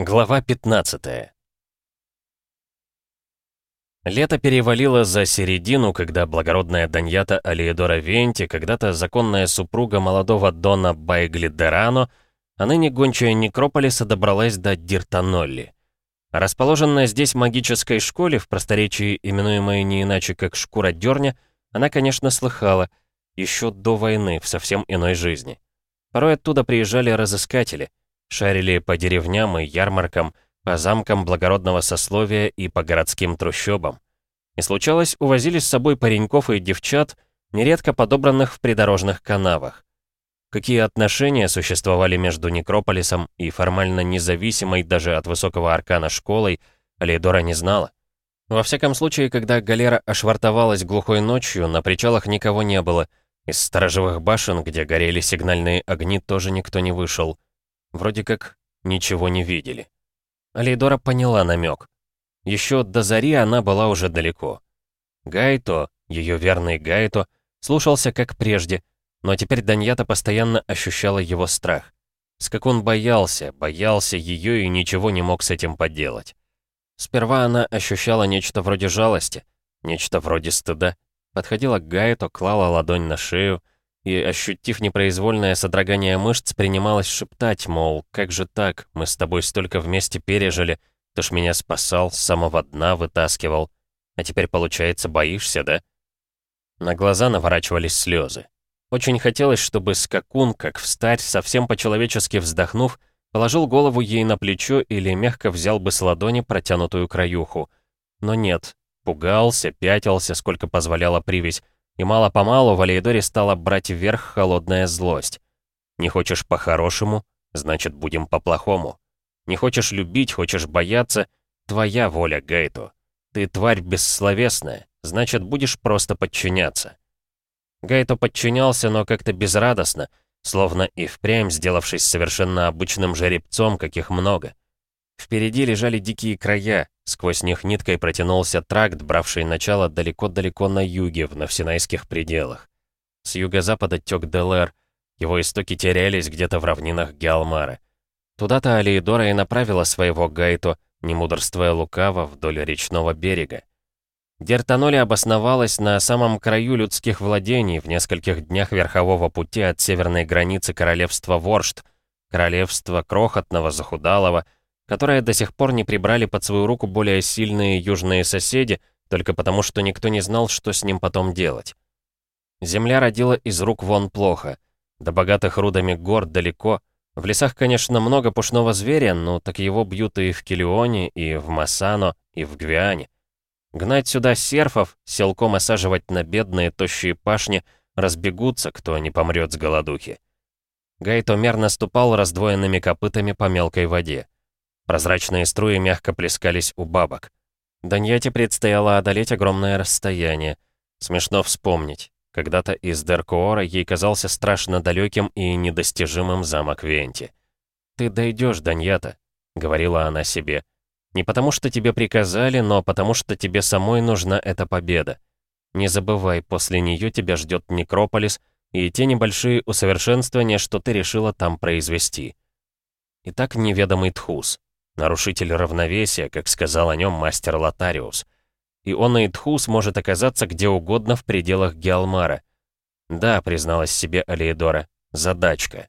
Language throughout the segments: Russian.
Глава 15 Лето перевалило за середину, когда благородная Даньята Алиедора Венти, когда-то законная супруга молодого Дона Байглидерано, а ныне гончая Некрополиса добралась до Диртанолли. Расположенная здесь магической школе, в просторечии именуемой не иначе как Шкура Дёрня, она, конечно, слыхала, еще до войны, в совсем иной жизни. Порой оттуда приезжали разыскатели, Шарили по деревням и ярмаркам, по замкам благородного сословия и по городским трущобам. И случалось, увозили с собой пареньков и девчат, нередко подобранных в придорожных канавах. Какие отношения существовали между Некрополисом и формально независимой даже от высокого аркана школой, Алейдора не знала. Во всяком случае, когда галера ошвартовалась глухой ночью, на причалах никого не было. Из сторожевых башен, где горели сигнальные огни, тоже никто не вышел. Вроде как ничего не видели. Алейдора поняла намек. Еще до зари она была уже далеко. Гайто, ее верный Гайто, слушался как прежде, но теперь Даньята постоянно ощущала его страх. С как он боялся, боялся ее и ничего не мог с этим поделать. Сперва она ощущала нечто вроде жалости, нечто вроде стыда. Подходила к Гайто, клала ладонь на шею, и, ощутив непроизвольное содрогание мышц, принималась шептать, мол, как же так, мы с тобой столько вместе пережили, ты ж меня спасал, с самого дна вытаскивал, а теперь, получается, боишься, да? На глаза наворачивались слезы. Очень хотелось, чтобы скакун, как встать, совсем по-человечески вздохнув, положил голову ей на плечо или мягко взял бы с ладони протянутую краюху. Но нет, пугался, пятился, сколько позволяла привязь, и мало-помалу в Алейдоре стала брать вверх холодная злость. Не хочешь по-хорошему, значит, будем по-плохому. Не хочешь любить, хочешь бояться, твоя воля, Гайту. Ты тварь бессловесная, значит, будешь просто подчиняться. Гайто подчинялся, но как-то безрадостно, словно и впрямь сделавшись совершенно обычным жеребцом, каких много. Впереди лежали дикие края, сквозь них ниткой протянулся тракт, бравший начало далеко-далеко на юге, в Навсинайских пределах. С юго-запада тек Делэр, его истоки терялись где-то в равнинах Геалмара. Туда-то Алиедора и направила своего Гайто, не мудрствуя лукаво, вдоль речного берега. Дертаноли обосновалась на самом краю людских владений в нескольких днях верхового пути от северной границы королевства Воршт, королевства крохотного, захудалого, которое до сих пор не прибрали под свою руку более сильные южные соседи, только потому что никто не знал, что с ним потом делать. Земля родила из рук вон плохо. До богатых рудами гор далеко. В лесах, конечно, много пушного зверя, но так его бьют и в Килионе, и в Масано, и в Гвиане. Гнать сюда серфов, селком осаживать на бедные тощие пашни, разбегутся, кто не помрет с голодухи. Гайто мерно ступал раздвоенными копытами по мелкой воде. Прозрачные струи мягко плескались у бабок. Даньяте предстояло одолеть огромное расстояние. Смешно вспомнить. Когда-то из Деркуора ей казался страшно далеким и недостижимым замок Венти. «Ты дойдешь, Даньята», — говорила она себе. «Не потому что тебе приказали, но потому что тебе самой нужна эта победа. Не забывай, после нее тебя ждет Некрополис и те небольшие усовершенствования, что ты решила там произвести». Итак, неведомый Тхус. Нарушитель равновесия, как сказал о нем мастер Лотариус. И он и Тхус может оказаться где угодно в пределах Геалмара. Да, призналась себе Алиедора, задачка.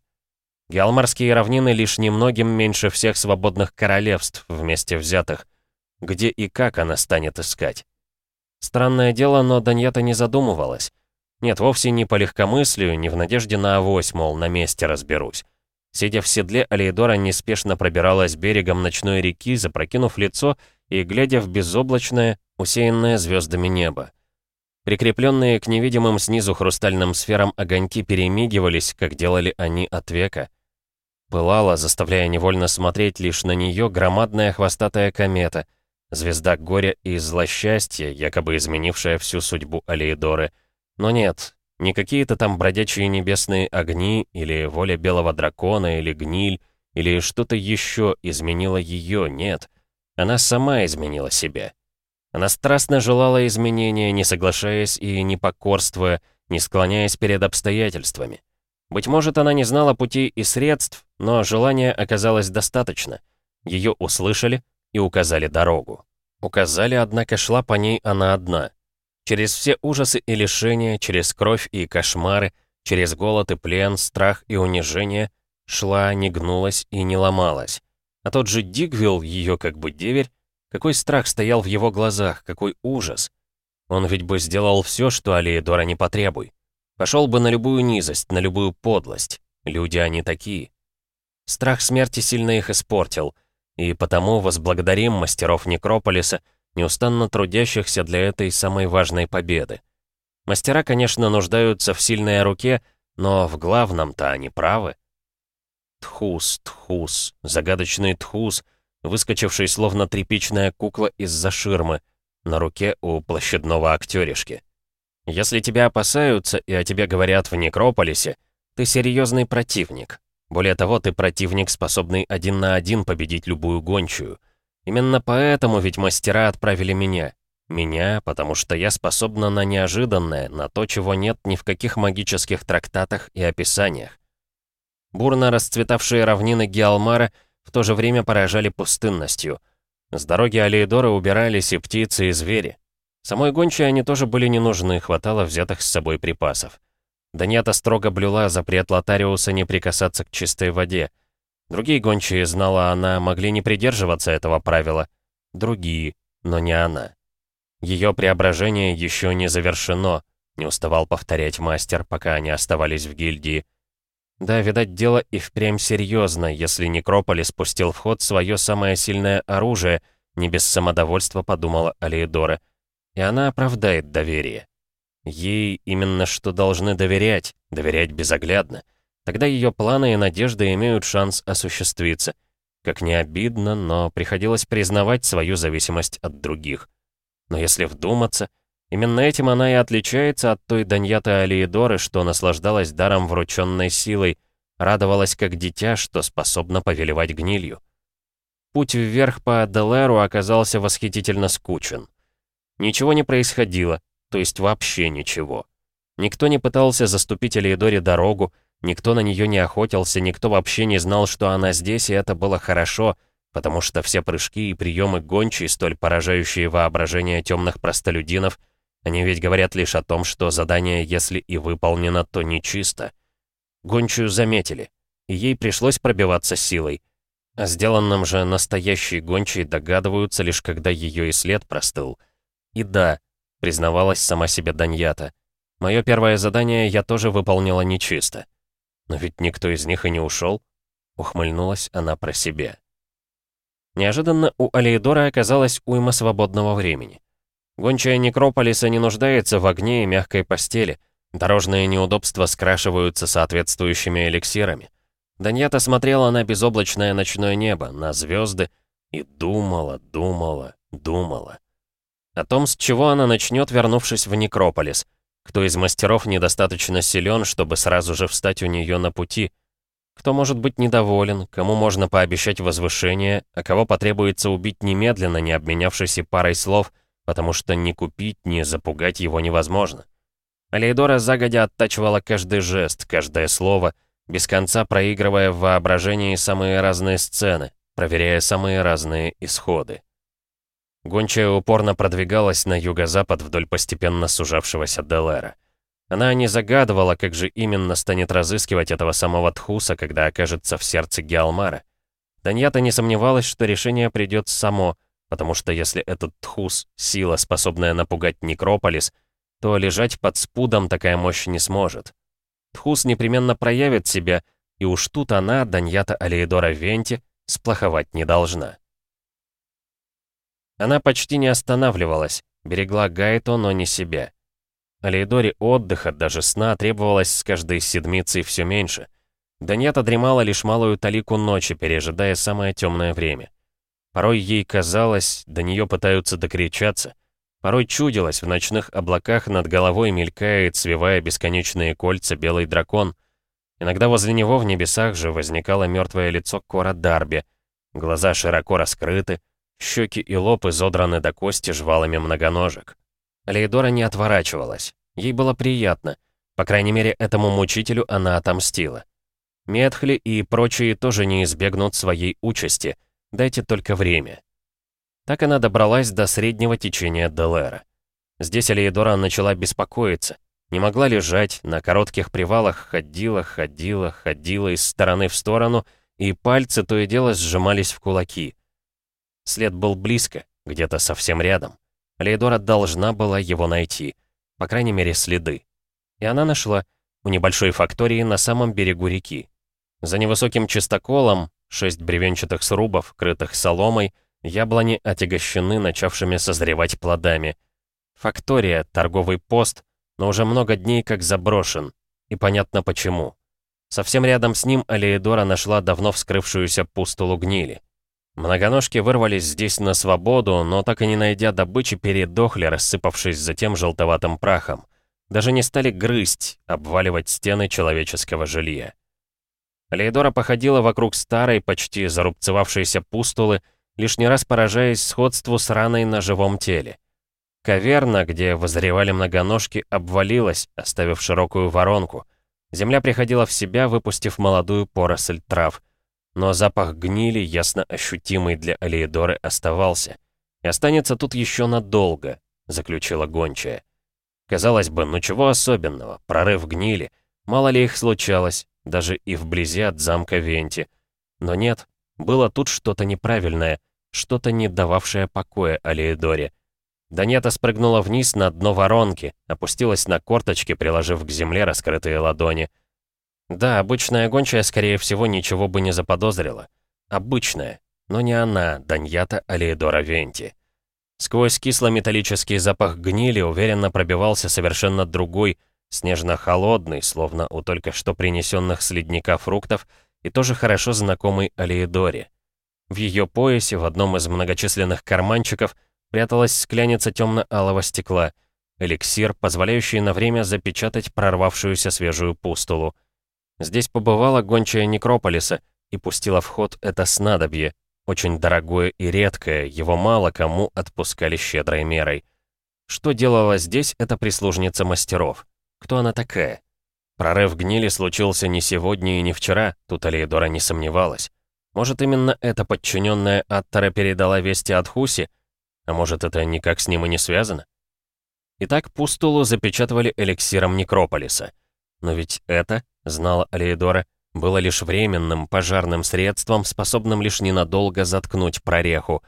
Геалмарские равнины лишь немногим меньше всех свободных королевств вместе взятых. Где и как она станет искать? Странное дело, но Даньята не задумывалась. Нет, вовсе не по легкомыслию, не в надежде на авось, мол, на месте разберусь. Сидя в седле, Алейдора неспешно пробиралась берегом ночной реки, запрокинув лицо и глядя в безоблачное, усеянное звездами небо. Прикрепленные к невидимым снизу хрустальным сферам огоньки перемигивались, как делали они от века. Пылала, заставляя невольно смотреть лишь на нее громадная хвостатая комета, звезда горя и злосчастья, якобы изменившая всю судьбу Алейдоры. Но нет, не какие-то там бродячие небесные огни, или воля белого дракона, или гниль, или что-то еще изменило ее, нет. Она сама изменила себя. Она страстно желала изменения, не соглашаясь и не покорствуя, не склоняясь перед обстоятельствами. Быть может, она не знала путей и средств, но желания оказалось достаточно. Ее услышали и указали дорогу. Указали, однако шла по ней она одна. Через все ужасы и лишения, через кровь и кошмары, через голод и плен, страх и унижение, шла, не гнулась и не ломалась. А тот же Дигвилл, ее как бы деверь, какой страх стоял в его глазах, какой ужас. Он ведь бы сделал все, что Алиедора не потребуй. Пошел бы на любую низость, на любую подлость. Люди они такие. Страх смерти сильно их испортил, и потому возблагодарим мастеров Некрополиса, неустанно трудящихся для этой самой важной победы. Мастера, конечно, нуждаются в сильной руке, но в главном-то они правы. Тхус, Тхус, загадочный Тхус, выскочивший словно тряпичная кукла из-за ширмы, на руке у площадного актеришки. Если тебя опасаются и о тебе говорят в Некрополисе, ты серьезный противник. Более того, ты противник, способный один на один победить любую гончую. Именно поэтому ведь мастера отправили меня. Меня, потому что я способна на неожиданное, на то, чего нет ни в каких магических трактатах и описаниях. Бурно расцветавшие равнины Геалмара в то же время поражали пустынностью. С дороги Алиедора убирались и птицы, и звери. Самой гончей они тоже были не нужны, хватало взятых с собой припасов. Даньята строго блюла запрет Лотариуса не прикасаться к чистой воде. Другие гончие, знала она, могли не придерживаться этого правила. Другие, но не она. Ее преображение еще не завершено, не уставал повторять мастер, пока они оставались в гильдии. Да, видать, дело и впрямь серьезно, если Некрополис спустил в ход свое самое сильное оружие, не без самодовольства подумала Алиедора. И она оправдает доверие. Ей именно что должны доверять, доверять безоглядно. Тогда ее планы и надежды имеют шанс осуществиться. Как не обидно, но приходилось признавать свою зависимость от других. Но если вдуматься, именно этим она и отличается от той Даньяты Алиедоры, что наслаждалась даром врученной силой, радовалась как дитя, что способна повелевать гнилью. Путь вверх по Аделеру оказался восхитительно скучен. Ничего не происходило, то есть вообще ничего. Никто не пытался заступить Элеидоре дорогу, никто на нее не охотился, никто вообще не знал, что она здесь, и это было хорошо, потому что все прыжки и приемы гончей, столь поражающие воображение темных простолюдинов, они ведь говорят лишь о том, что задание, если и выполнено, то нечисто. Гончую заметили, и ей пришлось пробиваться силой. О сделанном же настоящие гончие догадываются лишь когда ее и след простыл. И да, признавалась сама себе Даньята. Мое первое задание я тоже выполнила нечисто. Но ведь никто из них и не ушел. Ухмыльнулась она про себя. Неожиданно у Алеидора оказалось уйма свободного времени. Гончая Некрополиса не нуждается в огне и мягкой постели. Дорожные неудобства скрашиваются соответствующими эликсирами. Даньята смотрела на безоблачное ночное небо, на звезды и думала, думала, думала. О том, с чего она начнет, вернувшись в Некрополис. Кто из мастеров недостаточно силен, чтобы сразу же встать у нее на пути. Кто может быть недоволен, кому можно пообещать возвышение, а кого потребуется убить немедленно, не обменявшись и парой слов, потому что ни купить, ни запугать его невозможно. Алейдора загодя оттачивала каждый жест, каждое слово, без конца проигрывая в воображении самые разные сцены, проверяя самые разные исходы. Гончая упорно продвигалась на юго-запад вдоль постепенно сужавшегося Делера. Она не загадывала, как же именно станет разыскивать этого самого Тхуса, когда окажется в сердце Геалмара. Даньята не сомневалась, что решение придет само, потому что если этот Тхус — сила, способная напугать Некрополис, то лежать под спудом такая мощь не сможет. Тхус непременно проявит себя, и уж тут она, Даньята Алеидора Венти, сплоховать не должна. Она почти не останавливалась, берегла Гайто, но не себя. Алейдоре отдыха, даже сна требовалось с каждой седмицей все меньше. Даньята дремала лишь малую талику ночи, пережидая самое темное время. Порой ей казалось, до нее пытаются докричаться. Порой чудилось, в ночных облаках над головой мелькает, свивая бесконечные кольца, белый дракон. Иногда возле него в небесах же возникало мертвое лицо Кора Дарби. Глаза широко раскрыты, Щеки и лоб изодраны до кости жвалами многоножек. Лейдора не отворачивалась. Ей было приятно. По крайней мере, этому мучителю она отомстила. Метхли и прочие тоже не избегнут своей участи. Дайте только время. Так она добралась до среднего течения Делера. Здесь Алиедора начала беспокоиться. Не могла лежать, на коротких привалах ходила, ходила, ходила из стороны в сторону, и пальцы то и дело сжимались в кулаки. След был близко, где-то совсем рядом. Алиедора должна была его найти. По крайней мере, следы. И она нашла у небольшой фактории на самом берегу реки. За невысоким чистоколом, шесть бревенчатых срубов, крытых соломой, Яблони отягощены начавшими созревать плодами. Фактория, торговый пост, но уже много дней как заброшен. И понятно почему. Совсем рядом с ним Алеидора нашла давно вскрывшуюся пустулу гнили. Многоножки вырвались здесь на свободу, но так и не найдя добычи, передохли, рассыпавшись затем желтоватым прахом. Даже не стали грызть, обваливать стены человеческого жилья. Алеидора походила вокруг старой, почти зарубцевавшейся пустулы, лишний раз поражаясь сходству с раной на живом теле. Каверна, где возревали многоножки, обвалилась, оставив широкую воронку. Земля приходила в себя, выпустив молодую поросль трав. Но запах гнили, ясно ощутимый для Алиедоры, оставался. И останется тут еще надолго, заключила гончая. Казалось бы, ну чего особенного, прорыв гнили. Мало ли их случалось, даже и вблизи от замка Венти. Но нет, было тут что-то неправильное, что-то не дававшее покоя Алиэдоре. Данета спрыгнула вниз на дно воронки, опустилась на корточки, приложив к земле раскрытые ладони. Да, обычная гончая, скорее всего, ничего бы не заподозрила. Обычная, но не она, Даньята Алиэдора Венти. Сквозь кисло-металлический запах гнили уверенно пробивался совершенно другой, снежно-холодный, словно у только что принесенных с ледника фруктов, и тоже хорошо знакомый Алиэдоре. В ее поясе, в одном из многочисленных карманчиков, пряталась скляница темно-алого стекла, эликсир, позволяющий на время запечатать прорвавшуюся свежую пустулу. Здесь побывала гончая Некрополиса и пустила в ход это снадобье, очень дорогое и редкое, его мало кому отпускали щедрой мерой. Что делала здесь эта прислужница мастеров? Кто она такая? Прорыв гнили случился не сегодня и не вчера, тут Алиедора не сомневалась. Может, именно эта подчиненная Аттара передала вести от Хуси? А может, это никак с ним и не связано? Итак, пустулу запечатывали эликсиром Некрополиса. Но ведь это, знала Алиедора, было лишь временным пожарным средством, способным лишь ненадолго заткнуть прореху.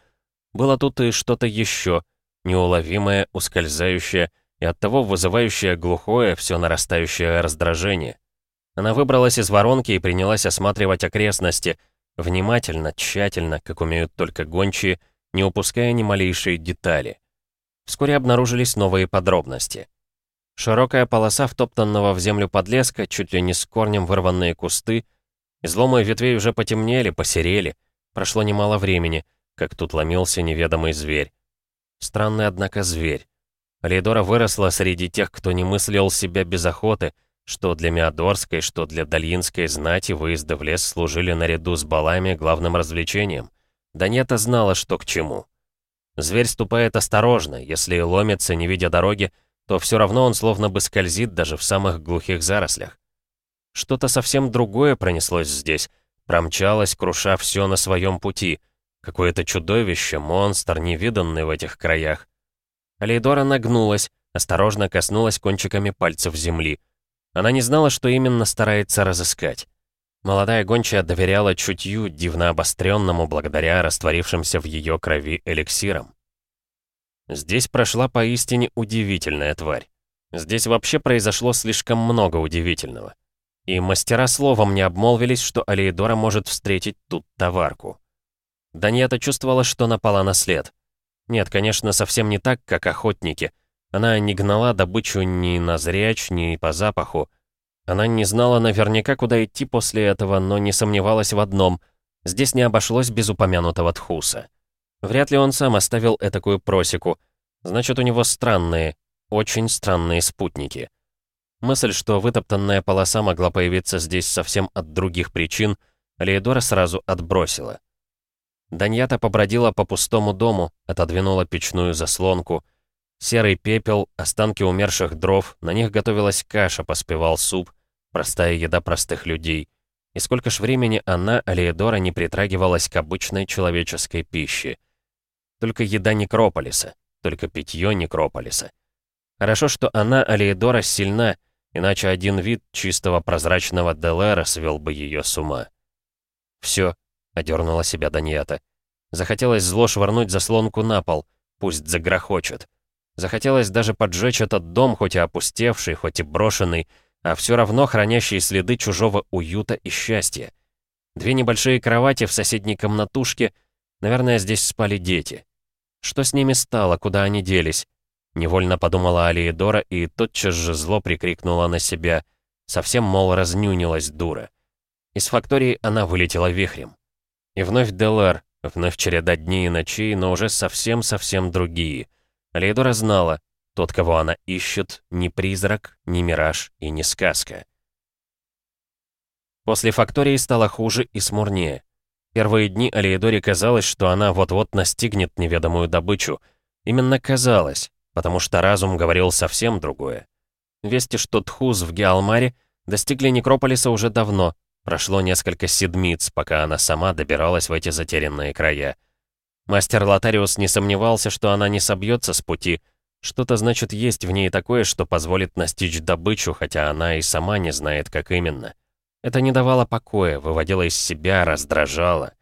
Было тут и что-то еще, неуловимое, ускользающее и оттого вызывающее глухое, все нарастающее раздражение. Она выбралась из воронки и принялась осматривать окрестности — Внимательно, тщательно, как умеют только гончие, не упуская ни малейшей детали. Вскоре обнаружились новые подробности. Широкая полоса втоптанного в землю подлеска, чуть ли не с корнем вырванные кусты, изломы ветвей уже потемнели, посерели. Прошло немало времени, как тут ломился неведомый зверь. Странный, однако, зверь. Алидора выросла среди тех, кто не мыслил себя без охоты, что для Миадорской, что для Дальинской знати выезды в лес служили наряду с балами главным развлечением. Данета знала, что к чему. Зверь ступает осторожно, если и ломится, не видя дороги, то все равно он словно бы скользит даже в самых глухих зарослях. Что-то совсем другое пронеслось здесь, промчалось, круша все на своем пути. Какое-то чудовище, монстр, невиданный в этих краях. Алейдора нагнулась, осторожно коснулась кончиками пальцев земли — она не знала, что именно старается разыскать. Молодая гончая доверяла чутью, дивно обостренному благодаря растворившимся в ее крови эликсирам. Здесь прошла поистине удивительная тварь. Здесь вообще произошло слишком много удивительного. И мастера словом не обмолвились, что Алиедора может встретить тут товарку. Даньята чувствовала, что напала на след. Нет, конечно, совсем не так, как охотники — она не гнала добычу ни на зряч, ни по запаху. Она не знала наверняка, куда идти после этого, но не сомневалась в одном. Здесь не обошлось без упомянутого Тхуса. Вряд ли он сам оставил этакую просеку. Значит, у него странные, очень странные спутники. Мысль, что вытоптанная полоса могла появиться здесь совсем от других причин, Леидора сразу отбросила. Даньята побродила по пустому дому, отодвинула печную заслонку — Серый пепел, останки умерших дров, на них готовилась каша, поспевал суп, простая еда простых людей. И сколько ж времени она, Алиедора, не притрагивалась к обычной человеческой пище. Только еда Некрополиса, только питье Некрополиса. Хорошо, что она, Алиедора, сильна, иначе один вид чистого прозрачного Делера свел бы ее с ума. «Все», — одернула себя Даньята. Захотелось зло швырнуть заслонку на пол, пусть загрохочет. Захотелось даже поджечь этот дом, хоть и опустевший, хоть и брошенный, а все равно хранящий следы чужого уюта и счастья. Две небольшие кровати в соседней комнатушке, наверное, здесь спали дети. Что с ними стало, куда они делись? Невольно подумала Алиедора и тотчас же зло прикрикнула на себя. Совсем, мол, разнюнилась дура. Из фактории она вылетела вихрем. И вновь Делар, вновь череда дней и ночей, но уже совсем-совсем другие. Алиедора знала, тот, кого она ищет, ни призрак, ни мираж и не сказка. После фактории стало хуже и смурнее. Первые дни Алиедоре казалось, что она вот-вот настигнет неведомую добычу. Именно казалось, потому что разум говорил совсем другое. Вести, что Тхуз в Геалмаре достигли Некрополиса уже давно, прошло несколько седмиц, пока она сама добиралась в эти затерянные края. Мастер Лотариус не сомневался, что она не собьется с пути, что-то, значит, есть в ней такое, что позволит настичь добычу, хотя она и сама не знает, как именно. Это не давало покоя, выводило из себя, раздражало.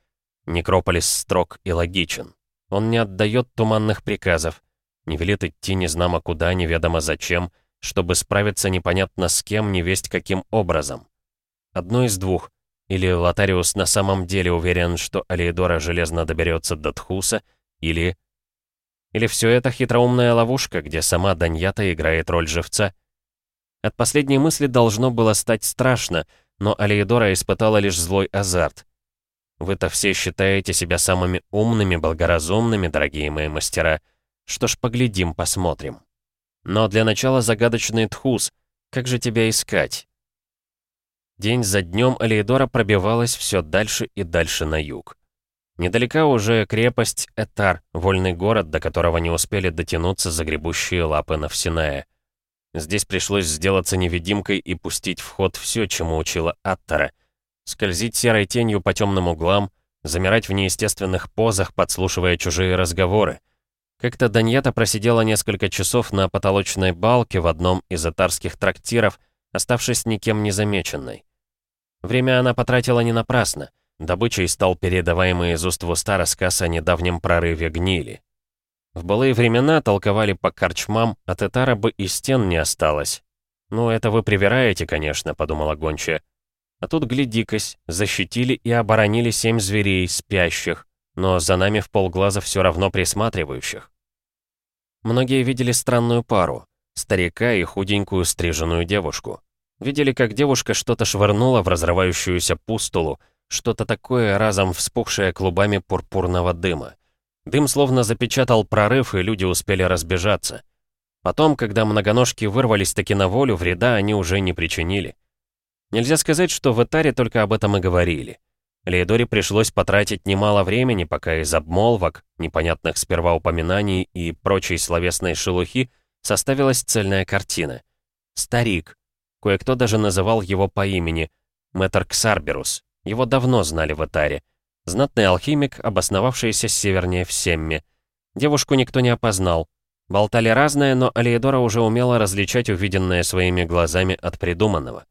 Некрополис строг и логичен. Он не отдает туманных приказов, не велит идти незнамо куда, неведомо зачем, чтобы справиться непонятно с кем, не весть каким образом. Одно из двух. Или Лотариус на самом деле уверен, что Алиедора железно доберется до Тхуса, или... Или все это хитроумная ловушка, где сама Даньята играет роль живца? От последней мысли должно было стать страшно, но Алиедора испытала лишь злой азарт. Вы-то все считаете себя самыми умными, благоразумными, дорогие мои мастера. Что ж, поглядим, посмотрим. Но для начала загадочный Тхус. Как же тебя искать? День за днем Алиедора пробивалась все дальше и дальше на юг. Недалека уже крепость Этар, вольный город, до которого не успели дотянуться загребущие лапы Навсиная. Здесь пришлось сделаться невидимкой и пустить в ход все, чему учила Аттара. Скользить серой тенью по темным углам, замирать в неестественных позах, подслушивая чужие разговоры. Как-то Даньята просидела несколько часов на потолочной балке в одном из атарских трактиров, оставшись никем незамеченной. Время она потратила не напрасно. Добычей стал передаваемый из уст в уста рассказ о недавнем прорыве гнили. В былые времена толковали по корчмам, от Этара бы и стен не осталось. «Ну, это вы привираете, конечно», — подумала гончая. А тут, гляди-кась, защитили и оборонили семь зверей, спящих, но за нами в полглаза все равно присматривающих. Многие видели странную пару — старика и худенькую стриженную девушку. Видели, как девушка что-то швырнула в разрывающуюся пустулу, что-то такое, разом вспухшее клубами пурпурного дыма. Дым словно запечатал прорыв, и люди успели разбежаться. Потом, когда многоножки вырвались таки на волю, вреда они уже не причинили. Нельзя сказать, что в Этаре только об этом и говорили. Леодоре пришлось потратить немало времени, пока из обмолвок, непонятных сперва упоминаний и прочей словесной шелухи составилась цельная картина. Старик. Кое-кто даже называл его по имени. Мэтр Ксарберус. Его давно знали в Этаре. Знатный алхимик, обосновавшийся севернее в Семме. Девушку никто не опознал. Болтали разное, но Алиедора уже умела различать увиденное своими глазами от придуманного.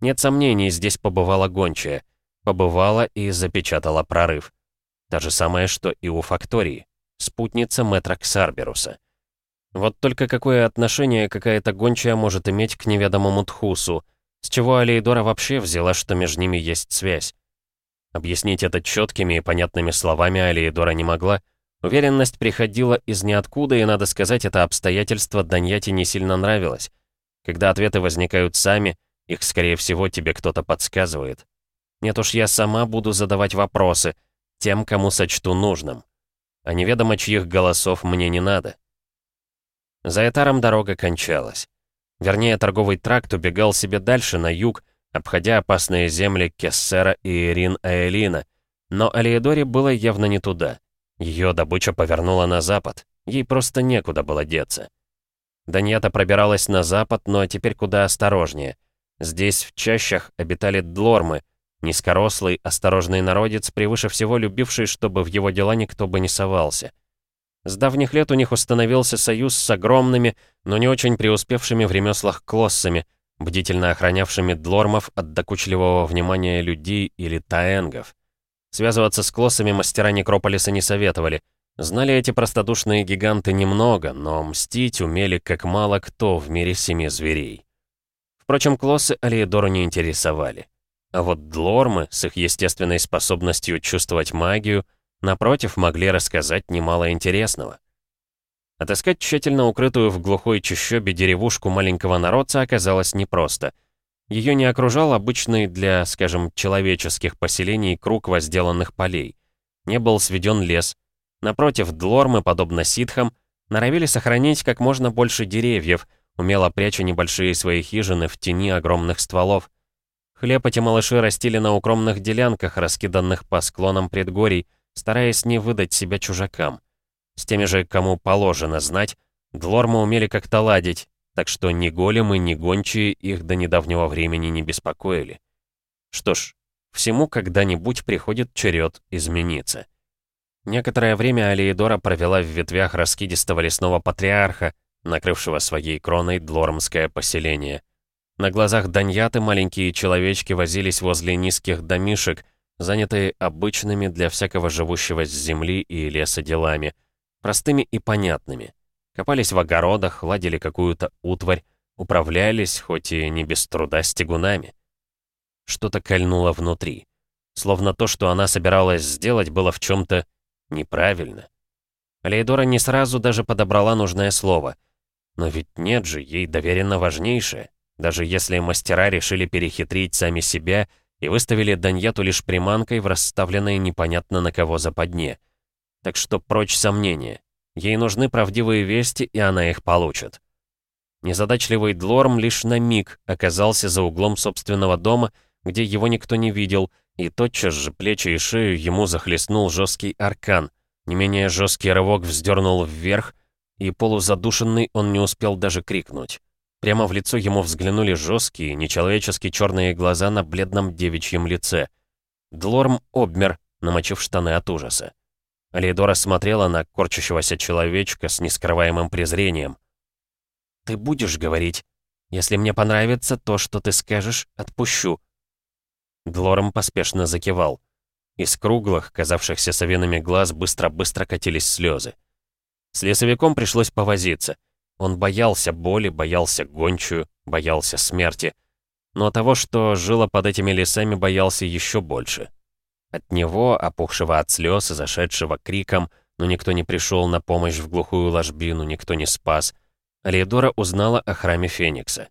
Нет сомнений, здесь побывала гончая. Побывала и запечатала прорыв. То же самое, что и у фактории. Спутница мэтра Ксарберуса. Вот только какое отношение какая-то гончая может иметь к неведомому Тхусу — с чего Алейдора вообще взяла, что между ними есть связь? Объяснить это четкими и понятными словами Алейдора не могла. Уверенность приходила из ниоткуда, и, надо сказать, это обстоятельство Даньяте не сильно нравилось. Когда ответы возникают сами, их, скорее всего, тебе кто-то подсказывает. Нет уж, я сама буду задавать вопросы тем, кому сочту нужным. А неведомо чьих голосов мне не надо. За Этаром дорога кончалась. Вернее, торговый тракт убегал себе дальше, на юг, обходя опасные земли Кессера и Ирин-Аэлина. Но Алиедоре было явно не туда. Ее добыча повернула на запад. Ей просто некуда было деться. Даньята пробиралась на запад, но теперь куда осторожнее. Здесь, в чащах, обитали длормы, Низкорослый, осторожный народец, превыше всего любивший, чтобы в его дела никто бы не совался. С давних лет у них установился союз с огромными, но не очень преуспевшими в ремеслах клоссами, бдительно охранявшими длормов от докучливого внимания людей или таэнгов. Связываться с клоссами мастера Некрополиса не советовали. Знали эти простодушные гиганты немного, но мстить умели как мало кто в мире семи зверей. Впрочем, клоссы Алиедору не интересовали. А вот длормы с их естественной способностью чувствовать магию, напротив, могли рассказать немало интересного. Отыскать тщательно укрытую в глухой чащобе деревушку маленького народца оказалось непросто — ее не окружал обычный для, скажем, человеческих поселений круг возделанных полей. Не был сведен лес. Напротив, длормы, подобно ситхам, норовили сохранить как можно больше деревьев, умело пряча небольшие свои хижины в тени огромных стволов. Хлеб эти малыши растили на укромных делянках, раскиданных по склонам предгорий, стараясь не выдать себя чужакам. С теми же, кому положено знать, длормы умели как-то ладить, так что ни големы, ни гончие их до недавнего времени не беспокоили. Что ж, всему когда-нибудь приходит черед измениться. Некоторое время Алиедора провела в ветвях раскидистого лесного патриарха, накрывшего своей кроной длормское поселение. На глазах Даньяты маленькие человечки возились возле низких домишек, занятые обычными для всякого живущего с земли и леса делами, простыми и понятными. Копались в огородах, ладили какую-то утварь, управлялись, хоть и не без труда, стегунами. Что-то кольнуло внутри. Словно то, что она собиралась сделать, было в чем-то неправильно. Лейдора не сразу даже подобрала нужное слово. Но ведь нет же, ей доверено важнейшее. Даже если мастера решили перехитрить сами себя и выставили Даньяту лишь приманкой в расставленной непонятно на кого западне. Так что прочь сомнения. Ей нужны правдивые вести, и она их получит. Незадачливый Длорм лишь на миг оказался за углом собственного дома, где его никто не видел, и тотчас же плечи и шею ему захлестнул жесткий аркан. Не менее жесткий рывок вздернул вверх, и полузадушенный он не успел даже крикнуть. Прямо в лицо ему взглянули жесткие, нечеловеческие черные глаза на бледном девичьем лице. Длорм обмер, намочив штаны от ужаса. Алейдора смотрела на корчащегося человечка с нескрываемым презрением. «Ты будешь говорить? Если мне понравится то, что ты скажешь, отпущу». Длором поспешно закивал. Из круглых, казавшихся совиными глаз, быстро-быстро катились слезы. С лесовиком пришлось повозиться. Он боялся боли, боялся гончую, боялся смерти. Но того, что жило под этими лесами, боялся еще больше. От него, опухшего от слез и зашедшего криком, но никто не пришел на помощь в глухую ложбину, никто не спас, Алиедора узнала о храме Феникса.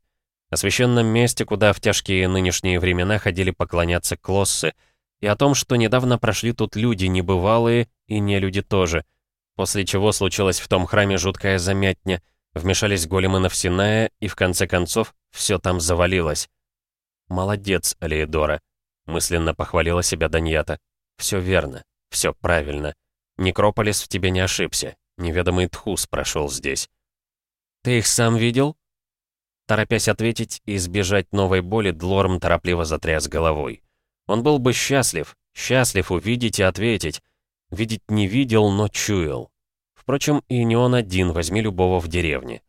О священном месте, куда в тяжкие нынешние времена ходили поклоняться клоссы, и о том, что недавно прошли тут люди небывалые и не люди тоже, после чего случилось в том храме жуткая замятня, вмешались големы Навсиная, и в конце концов все там завалилось. Молодец, Алиедора. Мысленно похвалила себя Даньята. «Все верно, все правильно. Некрополис в тебе не ошибся. Неведомый Тхус прошел здесь». «Ты их сам видел?» Торопясь ответить и избежать новой боли, Длорм торопливо затряс головой. Он был бы счастлив, счастлив увидеть и ответить. Видеть не видел, но чуял. Впрочем, и не он один, возьми любого в деревне.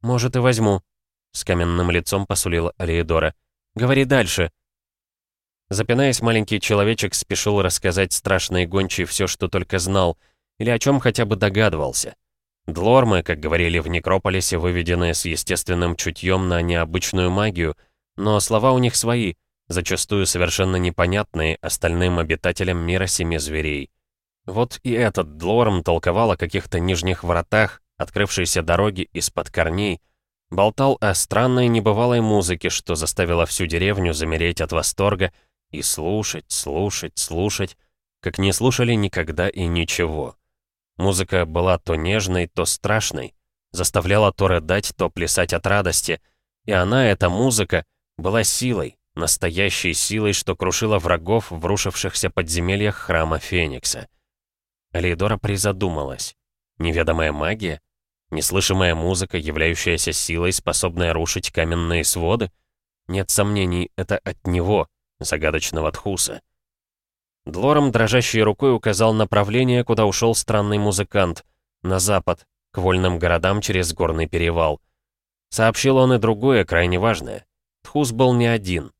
«Может, и возьму», — с каменным лицом посулила Алиедора. «Говори дальше». Запинаясь, маленький человечек спешил рассказать страшной гончей все, что только знал, или о чем хотя бы догадывался. Длормы, как говорили в Некрополисе, выведены с естественным чутьем на необычную магию, но слова у них свои, зачастую совершенно непонятные остальным обитателям мира семи зверей. Вот и этот Длорм толковал о каких-то нижних вратах, открывшейся дороге из-под корней, болтал о странной небывалой музыке, что заставило всю деревню замереть от восторга, и слушать, слушать, слушать, как не слушали никогда и ничего. Музыка была то нежной, то страшной, заставляла то рыдать, то плясать от радости. И она, эта музыка, была силой, настоящей силой, что крушила врагов в рушившихся подземельях храма Феникса. Алейдора призадумалась. Неведомая магия? Неслышимая музыка, являющаяся силой, способная рушить каменные своды? Нет сомнений, это от него, загадочного Тхуса. Длором дрожащей рукой указал направление, куда ушел странный музыкант, на запад, к вольным городам через горный перевал. Сообщил он и другое, крайне важное. Тхус был не один.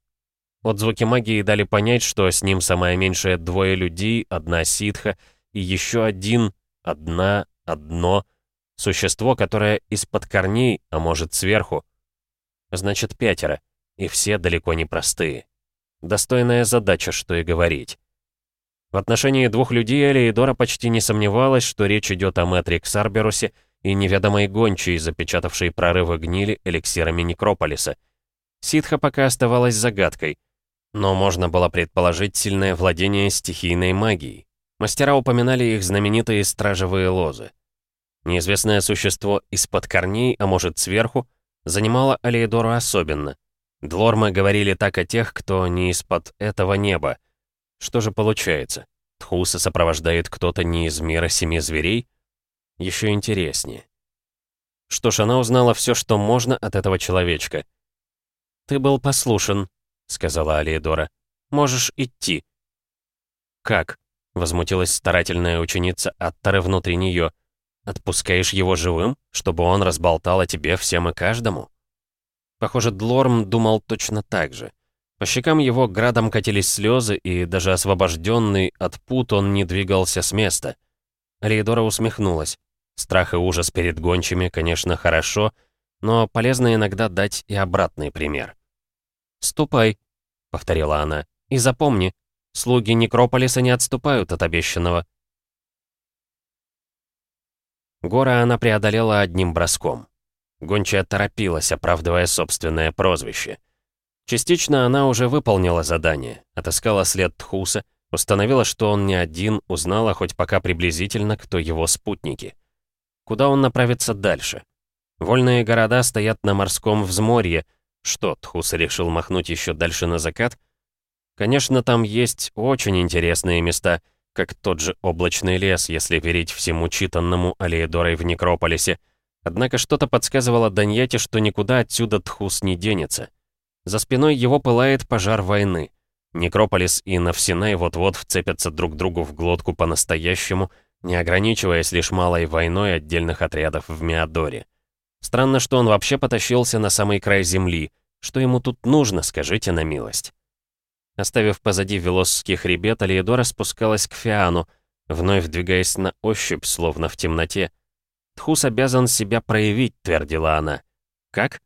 Отзвуки магии дали понять, что с ним самое меньшее двое людей, одна ситха и еще один, одна, одно, существо, которое из-под корней, а может сверху. Значит, пятеро, и все далеко не простые. Достойная задача, что и говорить. В отношении двух людей Элеидора почти не сомневалась, что речь идет о Мэтре Ксарберусе и неведомой гончей, запечатавшей прорывы гнили эликсирами Некрополиса. Ситха пока оставалась загадкой, но можно было предположить сильное владение стихийной магией. Мастера упоминали их знаменитые стражевые лозы. Неизвестное существо из-под корней, а может сверху, занимало Алиедору особенно. Длормы говорили так о тех, кто не из-под этого неба — что же получается? Тхуса сопровождает кто-то не из мира семи зверей? Еще интереснее. Что ж, она узнала все, что можно от этого человечка. «Ты был послушен», — сказала Алиедора. «Можешь идти». «Как?» — возмутилась старательная ученица Аттары внутри нее. «Отпускаешь его живым, чтобы он разболтал о тебе всем и каждому?» Похоже, Длорм думал точно так же. По щекам его градом катились слезы, и даже освобожденный от пут он не двигался с места. Алиедора усмехнулась. Страх и ужас перед гончими, конечно, хорошо, но полезно иногда дать и обратный пример. «Ступай», — повторила она, — «и запомни, слуги Некрополиса не отступают от обещанного». Гора она преодолела одним броском. Гончая торопилась, оправдывая собственное прозвище — Частично она уже выполнила задание, отыскала след Тхуса, установила, что он не один, узнала хоть пока приблизительно, кто его спутники. Куда он направится дальше? Вольные города стоят на морском взморье. Что, Тхус решил махнуть еще дальше на закат? Конечно, там есть очень интересные места, как тот же облачный лес, если верить всему читанному Алиедорой в Некрополисе. Однако что-то подсказывало Даньяте, что никуда отсюда Тхус не денется. За спиной его пылает пожар войны. Некрополис и Навсинай вот-вот вцепятся друг другу в глотку по-настоящему, не ограничиваясь лишь малой войной отдельных отрядов в Миадоре. Странно, что он вообще потащился на самый край земли. Что ему тут нужно, скажите на милость. Оставив позади Велосский хребет, Алиедора спускалась к Фиану, вновь двигаясь на ощупь, словно в темноте. «Тхус обязан себя проявить», — твердила она. «Как?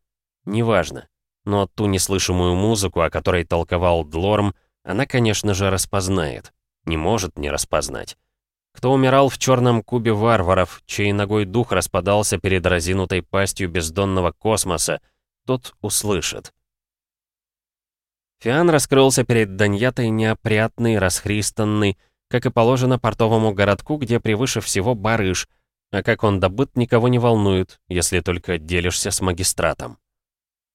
Неважно но ту неслышимую музыку, о которой толковал Длорм, она, конечно же, распознает. Не может не распознать. Кто умирал в черном кубе варваров, чей ногой дух распадался перед разинутой пастью бездонного космоса, тот услышит. Фиан раскрылся перед Даньятой неопрятный, расхристанный, как и положено портовому городку, где превыше всего барыш, а как он добыт, никого не волнует, если только делишься с магистратом.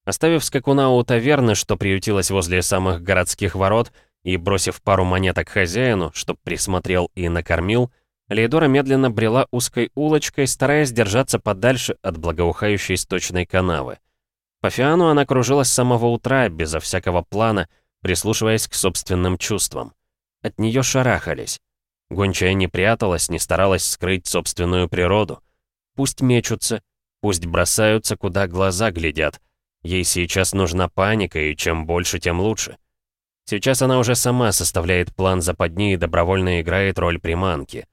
Оставив скакуна у таверны, что приютилась возле самых городских ворот, и бросив пару монеток хозяину, чтоб присмотрел и накормил, Лейдора медленно брела узкой улочкой, стараясь держаться подальше от благоухающей сточной канавы. По Фиану она кружилась с самого утра, безо всякого плана, прислушиваясь к собственным чувствам. От нее шарахались. Гончая не пряталась, не старалась скрыть собственную природу. Пусть мечутся, пусть бросаются, куда глаза глядят — Ей сейчас нужна паника, и чем больше, тем лучше. Сейчас она уже сама составляет план западни и добровольно играет роль приманки.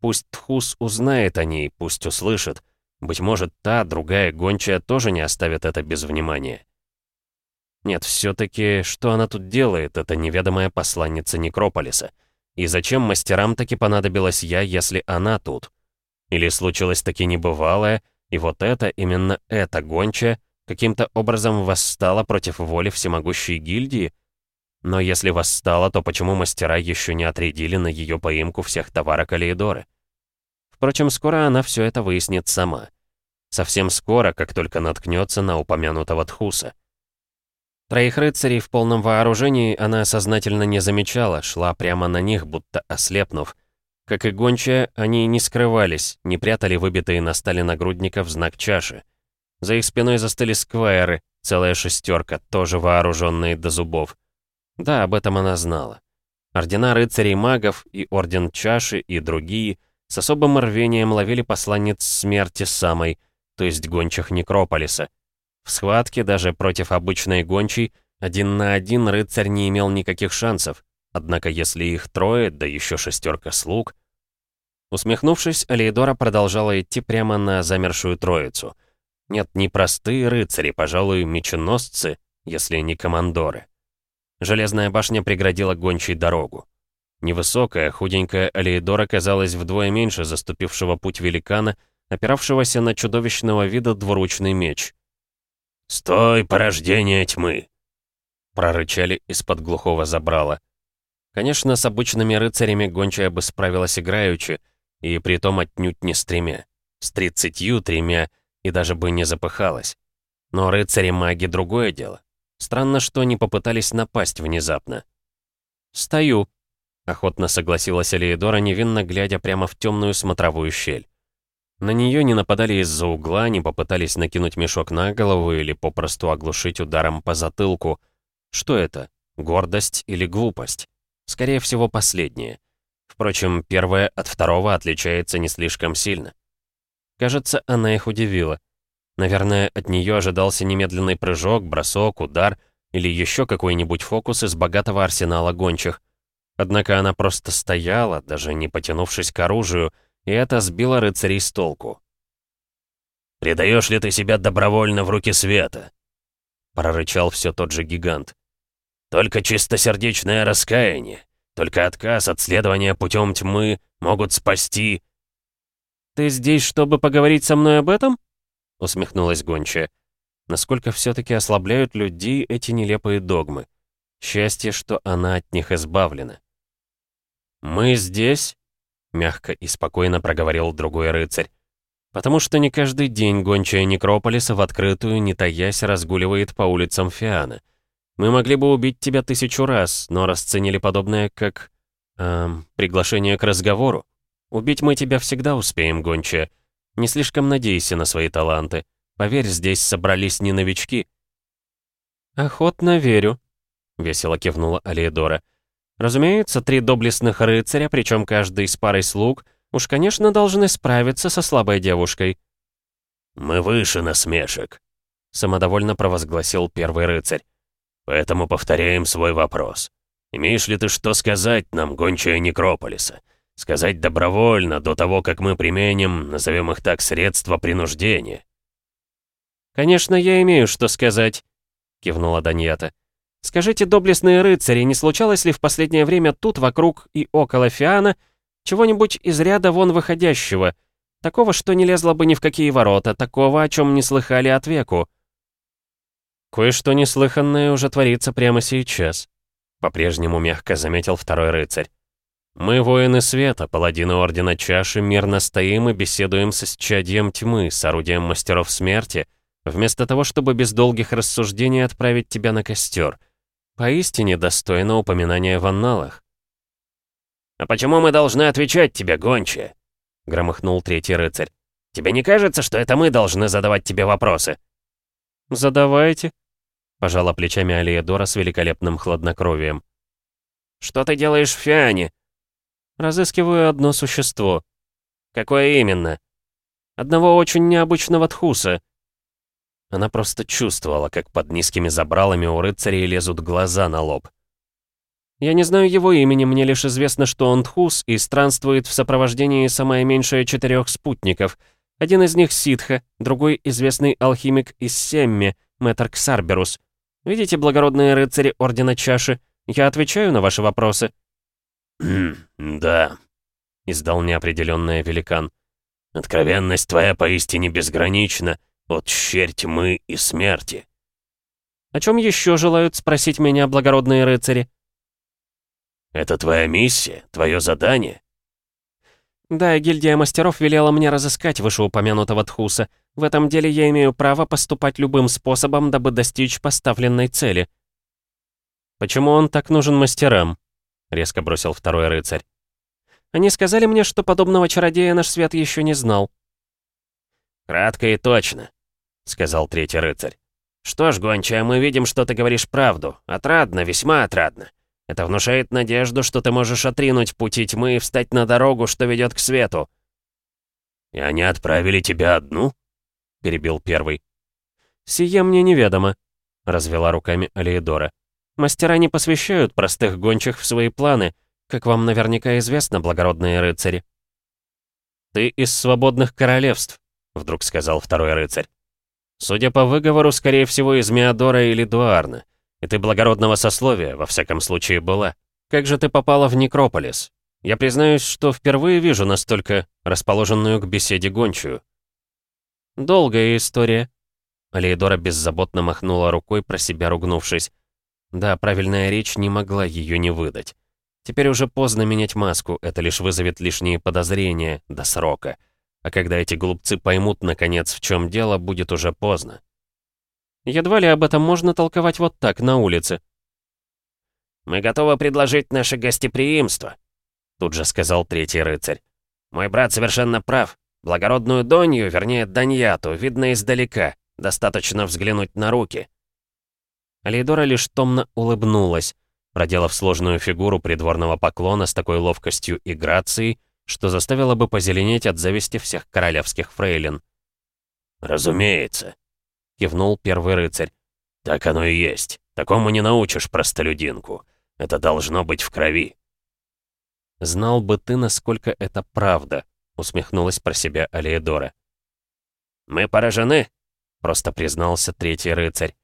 Пусть Тхус узнает о ней, пусть услышит. Быть может, та, другая гончая тоже не оставит это без внимания. Нет, все-таки, что она тут делает, эта неведомая посланница Некрополиса? И зачем мастерам таки понадобилась я, если она тут? Или случилось таки небывалое, и вот это, именно эта гончая, каким-то образом восстала против воли всемогущей гильдии? Но если восстала, то почему мастера еще не отрядили на ее поимку всех товарок Алиедоры? Впрочем, скоро она все это выяснит сама. Совсем скоро, как только наткнется на упомянутого Тхуса. Троих рыцарей в полном вооружении она сознательно не замечала, шла прямо на них, будто ослепнув. Как и гончая, они не скрывались, не прятали выбитые на стале нагрудников знак чаши. За их спиной застыли сквайры, целая шестерка, тоже вооруженные до зубов. Да, об этом она знала. Ордена рыцарей-магов и Орден Чаши и другие с особым рвением ловили посланниц смерти самой, то есть гончих Некрополиса. В схватке даже против обычной гончей один на один рыцарь не имел никаких шансов, однако если их трое, да еще шестерка слуг... Усмехнувшись, Алейдора продолжала идти прямо на замершую троицу. Нет, не простые рыцари, пожалуй, меченосцы, если не командоры. Железная башня преградила гончей дорогу. Невысокая, худенькая Алейдора казалась вдвое меньше заступившего путь великана, опиравшегося на чудовищного вида двуручный меч. «Стой, порождение тьмы!» Прорычали из-под глухого забрала. Конечно, с обычными рыцарями гончая бы справилась играючи, и притом отнюдь не с тремя. С тридцатью тремя, и даже бы не запыхалась. Но рыцари-маги — другое дело. Странно, что не попытались напасть внезапно. «Стою», — охотно согласилась Алиедора, невинно глядя прямо в темную смотровую щель. На нее не нападали из-за угла, не попытались накинуть мешок на голову или попросту оглушить ударом по затылку. Что это? Гордость или глупость? Скорее всего, последнее. Впрочем, первое от второго отличается не слишком сильно. Кажется, она их удивила. Наверное, от нее ожидался немедленный прыжок, бросок, удар или еще какой-нибудь фокус из богатого арсенала гончих. Однако она просто стояла, даже не потянувшись к оружию, и это сбило рыцарей с толку. «Предаешь ли ты себя добровольно в руки света?» прорычал все тот же гигант. Только чистосердечное раскаяние, только отказ от следования путем тьмы могут спасти...» «Ты здесь, чтобы поговорить со мной об этом?» усмехнулась гончая. Насколько все-таки ослабляют людей эти нелепые догмы. Счастье, что она от них избавлена. «Мы здесь?» — мягко и спокойно проговорил другой рыцарь. «Потому что не каждый день гончая Некрополиса в открытую, не таясь, разгуливает по улицам Фиана. Мы могли бы убить тебя тысячу раз, но расценили подобное как... Эм, приглашение к разговору. Убить мы тебя всегда успеем, гончая. Не слишком надейся на свои таланты. Поверь, здесь собрались не новички». «Охотно верю», — весело кивнула Алиедора. «Разумеется, три доблестных рыцаря, причем каждый с парой слуг, уж, конечно, должны справиться со слабой девушкой». «Мы выше насмешек», — самодовольно провозгласил первый рыцарь. Поэтому повторяем свой вопрос. Имеешь ли ты что сказать нам, гончая Некрополиса? Сказать добровольно, до того, как мы применим, назовем их так, средства принуждения?» «Конечно, я имею что сказать», — кивнула Даньята. «Скажите, доблестные рыцари, не случалось ли в последнее время тут, вокруг и около Фиана, чего-нибудь из ряда вон выходящего, такого, что не лезло бы ни в какие ворота, такого, о чем не слыхали от веку?» «Кое-что неслыханное уже творится прямо сейчас», — по-прежнему мягко заметил второй рыцарь. «Мы, воины света, паладины Ордена Чаши, мирно стоим и беседуем с исчадьем тьмы, с орудием мастеров смерти, вместо того, чтобы без долгих рассуждений отправить тебя на костер. Поистине достойно упоминания в анналах». «А почему мы должны отвечать тебе, гончая?» — громыхнул третий рыцарь. «Тебе не кажется, что это мы должны задавать тебе вопросы?» «Задавайте», Пожала плечами Алиедора с великолепным хладнокровием. «Что ты делаешь в Фиане?» «Разыскиваю одно существо». «Какое именно?» «Одного очень необычного тхуса». Она просто чувствовала, как под низкими забралами у рыцарей лезут глаза на лоб. «Я не знаю его имени, мне лишь известно, что он тхус и странствует в сопровождении самое меньшее четырех спутников. Один из них ситха, другой — известный алхимик из Семми, мэтр Ксарберус. Видите, благородные рыцари Ордена Чаши, я отвечаю на ваши вопросы». «Хм, да», — издал неопределенный великан. «Откровенность твоя поистине безгранична, от щерь тьмы и смерти». «О чем еще желают спросить меня благородные рыцари?» «Это твоя миссия, твое задание?» «Да, гильдия мастеров велела мне разыскать вышеупомянутого Тхуса. В этом деле я имею право поступать любым способом, дабы достичь поставленной цели». «Почему он так нужен мастерам?» — резко бросил второй рыцарь. «Они сказали мне, что подобного чародея наш свет еще не знал». «Кратко и точно», — сказал третий рыцарь. «Что ж, гончая, мы видим, что ты говоришь правду. Отрадно, весьма отрадно. Это внушает надежду, что ты можешь отринуть пути тьмы и встать на дорогу, что ведет к свету». «И они отправили тебя одну?» — перебил первый. «Сие мне неведомо», — развела руками Алиедора. «Мастера не посвящают простых гончих в свои планы, как вам наверняка известно, благородные рыцари». «Ты из свободных королевств», — вдруг сказал второй рыцарь. «Судя по выговору, скорее всего, из Меодора или Дуарна. И ты благородного сословия, во всяком случае, была. Как же ты попала в Некрополис? Я признаюсь, что впервые вижу настолько расположенную к беседе гончую». «Долгая история». Алиедора беззаботно махнула рукой, про себя ругнувшись. Да, правильная речь не могла ее не выдать. Теперь уже поздно менять маску, это лишь вызовет лишние подозрения до срока. А когда эти глупцы поймут, наконец, в чем дело, будет уже поздно. Едва ли об этом можно толковать вот так, на улице. «Мы готовы предложить наше гостеприимство», — тут же сказал третий рыцарь. «Мой брат совершенно прав. Благородную Донью, вернее, Даньяту, видно издалека. Достаточно взглянуть на руки». Алейдора лишь томно улыбнулась, проделав сложную фигуру придворного поклона с такой ловкостью и грацией, что заставило бы позеленеть от зависти всех королевских фрейлин. «Разумеется», — кивнул первый рыцарь. «Так оно и есть. Такому не научишь простолюдинку. Это должно быть в крови». «Знал бы ты, насколько это правда», — усмехнулась про себя Алиедора. «Мы поражены», — просто признался третий рыцарь.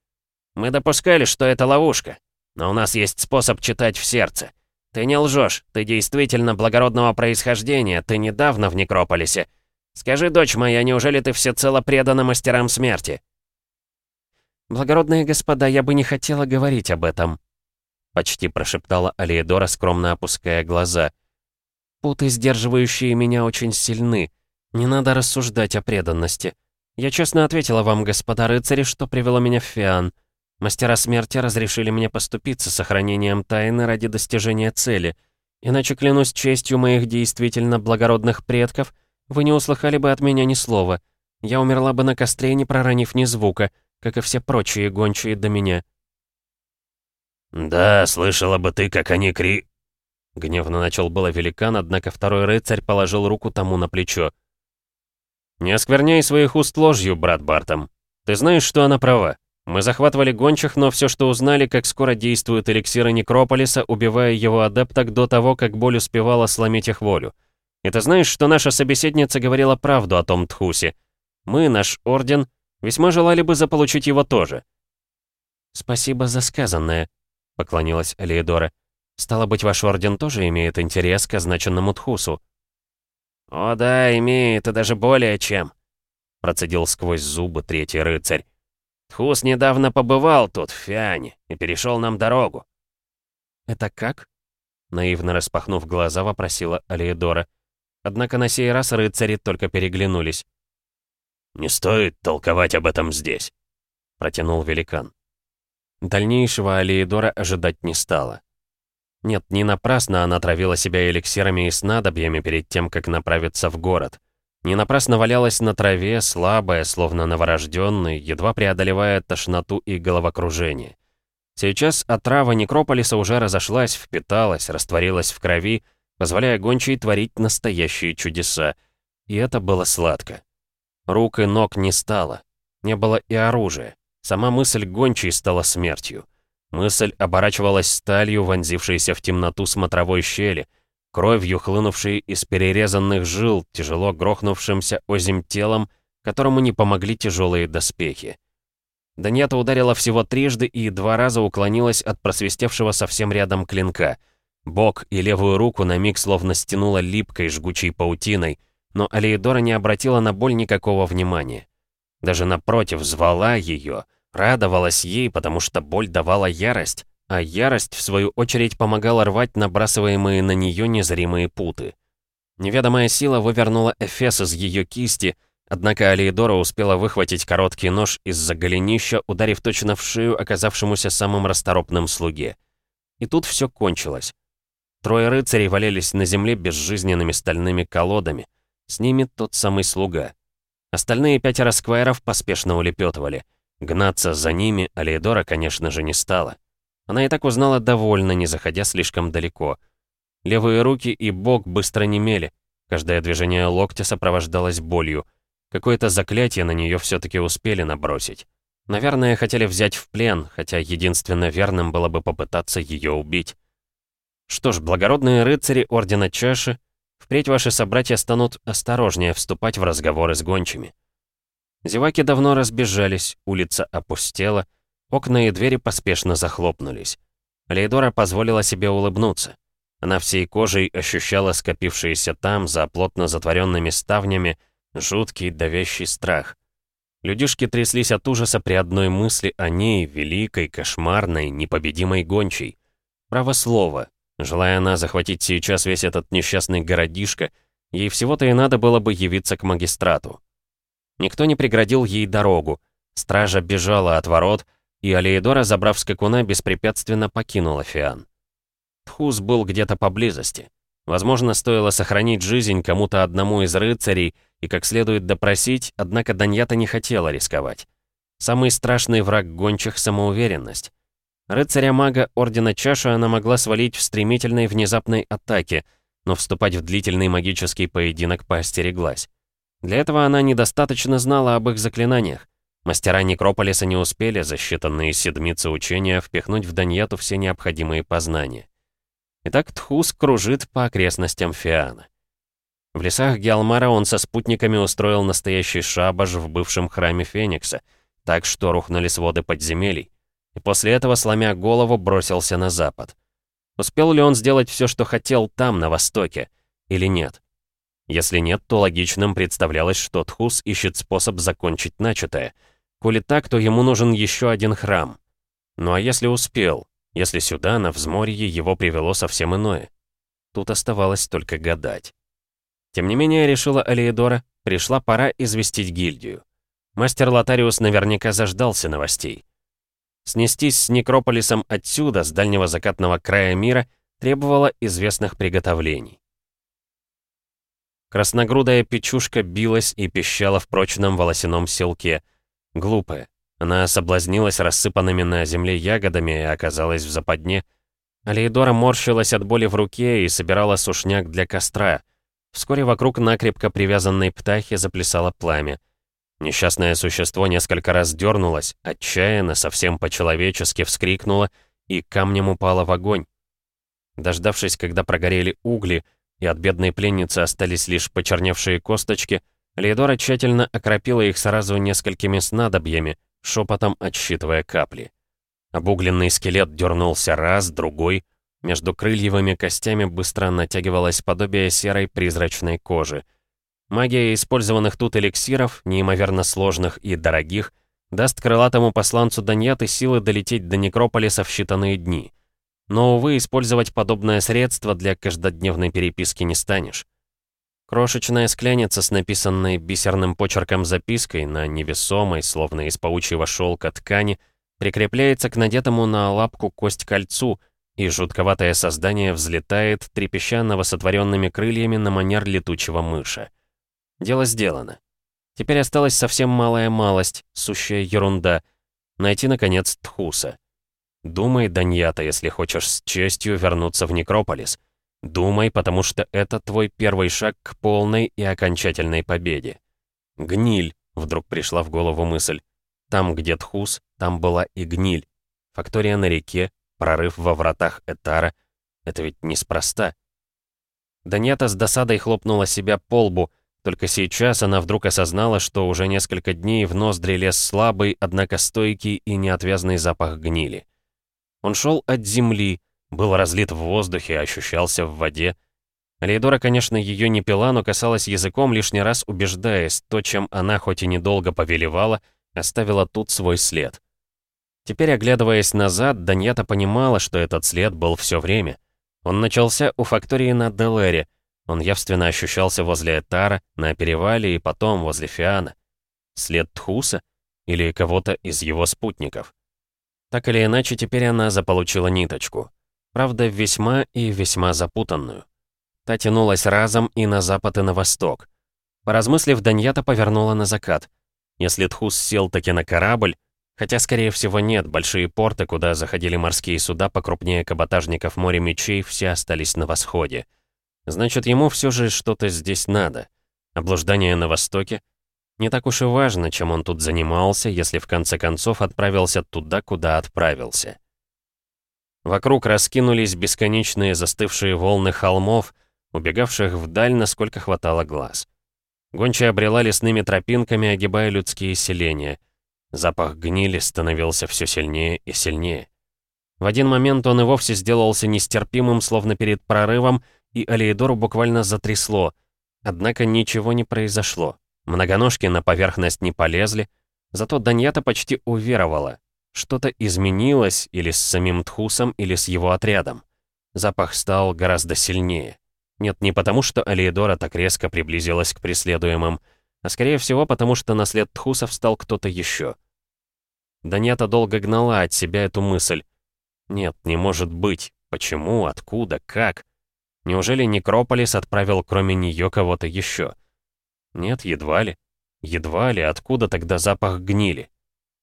«Мы допускали, что это ловушка. Но у нас есть способ читать в сердце. Ты не лжешь, ты действительно благородного происхождения, ты недавно в Некрополисе. Скажи, дочь моя, неужели ты всецело предана мастерам смерти?» «Благородные господа, я бы не хотела говорить об этом», — почти прошептала Алиедора, скромно опуская глаза. «Путы, сдерживающие меня, очень сильны. Не надо рассуждать о преданности. Я честно ответила вам, господа рыцари, что привело меня в Фиан. Мастера смерти разрешили мне поступиться сохранением тайны ради достижения цели. Иначе, клянусь честью моих действительно благородных предков, вы не услыхали бы от меня ни слова. Я умерла бы на костре, не проронив ни звука, как и все прочие гончие до меня». «Да, слышала бы ты, как они кри...» Гневно начал было великан, однако второй рыцарь положил руку тому на плечо. «Не оскверняй своих уст ложью, брат Бартом. Ты знаешь, что она права. Мы захватывали гончих, но все, что узнали, как скоро действуют эликсиры Некрополиса, убивая его адепток до того, как боль успевала сломить их волю. Ты знаешь, что наша собеседница говорила правду о том Тхусе. Мы, наш Орден, весьма желали бы заполучить его тоже. «Спасибо за сказанное», — поклонилась Элеидора. «Стало быть, ваш Орден тоже имеет интерес к означенному Тхусу». «О да, имеет, и даже более чем», — процедил сквозь зубы третий рыцарь. Тхус недавно побывал тут, в Фиане, и перешел нам дорогу». «Это как?» Наивно распахнув глаза, вопросила Алиедора. Однако на сей раз рыцари только переглянулись. «Не стоит толковать об этом здесь», — протянул великан. Дальнейшего Алиедора ожидать не стала. Нет, не напрасно она травила себя эликсирами и снадобьями перед тем, как направиться в город. Не напрасно валялась на траве, слабая, словно новорожденный, едва преодолевая тошноту и головокружение. Сейчас отрава некрополиса уже разошлась, впиталась, растворилась в крови, позволяя гончей творить настоящие чудеса. И это было сладко. Рук и ног не стало. Не было и оружия. Сама мысль гончей стала смертью. Мысль оборачивалась сталью, вонзившейся в темноту смотровой щели, кровью, хлынувшей из перерезанных жил, тяжело грохнувшимся озим телом, которому не помогли тяжелые доспехи. Даньята ударила всего трижды и два раза уклонилась от просвистевшего совсем рядом клинка. Бок и левую руку на миг словно стянула липкой жгучей паутиной, но Алиедора не обратила на боль никакого внимания. Даже напротив, звала ее, радовалась ей, потому что боль давала ярость, а ярость, в свою очередь, помогала рвать набрасываемые на нее незримые путы. Неведомая сила вывернула Эфес из ее кисти, однако Алиедора успела выхватить короткий нож из-за голенища, ударив точно в шею оказавшемуся самым расторопным слуге. И тут все кончилось. Трое рыцарей валялись на земле безжизненными стальными колодами. С ними тот самый слуга. Остальные пятеро сквайров поспешно улепетывали. Гнаться за ними Алиедора, конечно же, не стала. Она и так узнала довольно, не заходя слишком далеко. Левые руки и бок быстро немели. Каждое движение локтя сопровождалось болью. Какое-то заклятие на нее все-таки успели набросить. Наверное, хотели взять в плен, хотя единственно верным было бы попытаться ее убить. Что ж, благородные рыцари Ордена Чаши, впредь ваши собратья станут осторожнее вступать в разговоры с гончими. Зеваки давно разбежались, улица опустела, окна и двери поспешно захлопнулись. Лейдора позволила себе улыбнуться. Она всей кожей ощущала скопившиеся там, за плотно затворенными ставнями, жуткий давящий страх. Людишки тряслись от ужаса при одной мысли о ней, великой, кошмарной, непобедимой гончей. Право слово, желая она захватить сейчас весь этот несчастный городишко, ей всего-то и надо было бы явиться к магистрату. Никто не преградил ей дорогу, стража бежала от ворот, и Алеидора, забрав скакуна, беспрепятственно покинула Фиан. Тхус был где-то поблизости. Возможно, стоило сохранить жизнь кому-то одному из рыцарей и как следует допросить, однако Даньята не хотела рисковать. Самый страшный враг гончих — самоуверенность. Рыцаря-мага Ордена Чаши она могла свалить в стремительной внезапной атаке, но вступать в длительный магический поединок поостереглась. Для этого она недостаточно знала об их заклинаниях. Мастера Некрополиса не успели за считанные седмицы учения впихнуть в Даньяту все необходимые познания. Итак, Тхус кружит по окрестностям Фиана. В лесах Геалмара он со спутниками устроил настоящий шабаш в бывшем храме Феникса, так что рухнули своды подземелий. И после этого, сломя голову, бросился на запад. Успел ли он сделать все, что хотел там, на востоке, или нет? Если нет, то логичным представлялось, что Тхус ищет способ закончить начатое. Коли так, то ему нужен еще один храм. Ну а если успел? если сюда, на взморье, его привело совсем иное. Тут оставалось только гадать. Тем не менее, решила Алиедора, пришла пора известить гильдию. Мастер Лотариус наверняка заждался новостей. Снестись с Некрополисом отсюда, с дальнего закатного края мира, требовало известных приготовлений. Красногрудая печушка билась и пищала в прочном волосяном селке. Глупая, она соблазнилась рассыпанными на земле ягодами и оказалась в западне. Алейдора морщилась от боли в руке и собирала сушняк для костра. Вскоре вокруг накрепко привязанной птахи заплясало пламя. Несчастное существо несколько раз дернулось, отчаянно, совсем по-человечески вскрикнуло и камнем упало в огонь. Дождавшись, когда прогорели угли, и от бедной пленницы остались лишь почерневшие косточки, Лейдора тщательно окропила их сразу несколькими снадобьями, шепотом отсчитывая капли. Обугленный скелет дернулся раз, другой. Между крыльевыми костями быстро натягивалось подобие серой призрачной кожи. Магия использованных тут эликсиров, неимоверно сложных и дорогих, даст крылатому посланцу Даньяты силы долететь до Некрополиса в считанные дни. Но, увы, использовать подобное средство для каждодневной переписки не станешь. Крошечная скляница с написанной бисерным почерком запиской на невесомой, словно из паучьего шелка ткани, прикрепляется к надетому на лапку кость кольцу, и жутковатое создание взлетает, трепеща новосотворенными крыльями на манер летучего мыша. Дело сделано. Теперь осталась совсем малая малость, сущая ерунда. Найти, наконец, Тхуса. Думай, Даньята, если хочешь с честью вернуться в Некрополис. Думай, потому что это твой первый шаг к полной и окончательной победе. Гниль, вдруг пришла в голову мысль. Там, где Тхус, там была и гниль. Фактория на реке, прорыв во вратах Этара. Это ведь неспроста. Даньята с досадой хлопнула себя по лбу, только сейчас она вдруг осознала, что уже несколько дней в ноздри лез слабый, однако стойкий и неотвязный запах гнили. Он шел от земли, был разлит в воздухе, ощущался в воде. Лейдора, конечно, ее не пила, но касалась языком, лишний раз убеждаясь, то, чем она хоть и недолго повелевала, оставила тут свой след. Теперь, оглядываясь назад, Даньята понимала, что этот след был все время. Он начался у фактории на Делере, он явственно ощущался возле Этара, на перевале и потом возле Фиана. След Тхуса? Или кого-то из его спутников? Так или иначе, теперь она заполучила ниточку. Правда, весьма и весьма запутанную. Та тянулась разом и на запад, и на восток. Поразмыслив, Даньята повернула на закат. Если Тхус сел таки на корабль, Хотя, скорее всего, нет, большие порты, куда заходили морские суда покрупнее каботажников море мечей, все остались на восходе. Значит, ему все же что-то здесь надо. Облуждание на востоке? Не так уж и важно, чем он тут занимался, если в конце концов отправился туда, куда отправился. Вокруг раскинулись бесконечные застывшие волны холмов, убегавших вдаль, насколько хватало глаз. Гончая обрела лесными тропинками, огибая людские селения. Запах гнили становился все сильнее и сильнее. В один момент он и вовсе сделался нестерпимым, словно перед прорывом, и Алиедору буквально затрясло. Однако ничего не произошло. Многоножки на поверхность не полезли, зато Даньята почти уверовала. Что-то изменилось или с самим Тхусом, или с его отрядом. Запах стал гораздо сильнее. Нет, не потому, что Алиедора так резко приблизилась к преследуемым, а скорее всего потому, что на след Тхусов стал кто-то еще. Даньята долго гнала от себя эту мысль. Нет, не может быть. Почему, откуда, как? Неужели Некрополис отправил кроме нее кого-то еще? Нет, едва ли. Едва ли, откуда тогда запах гнили?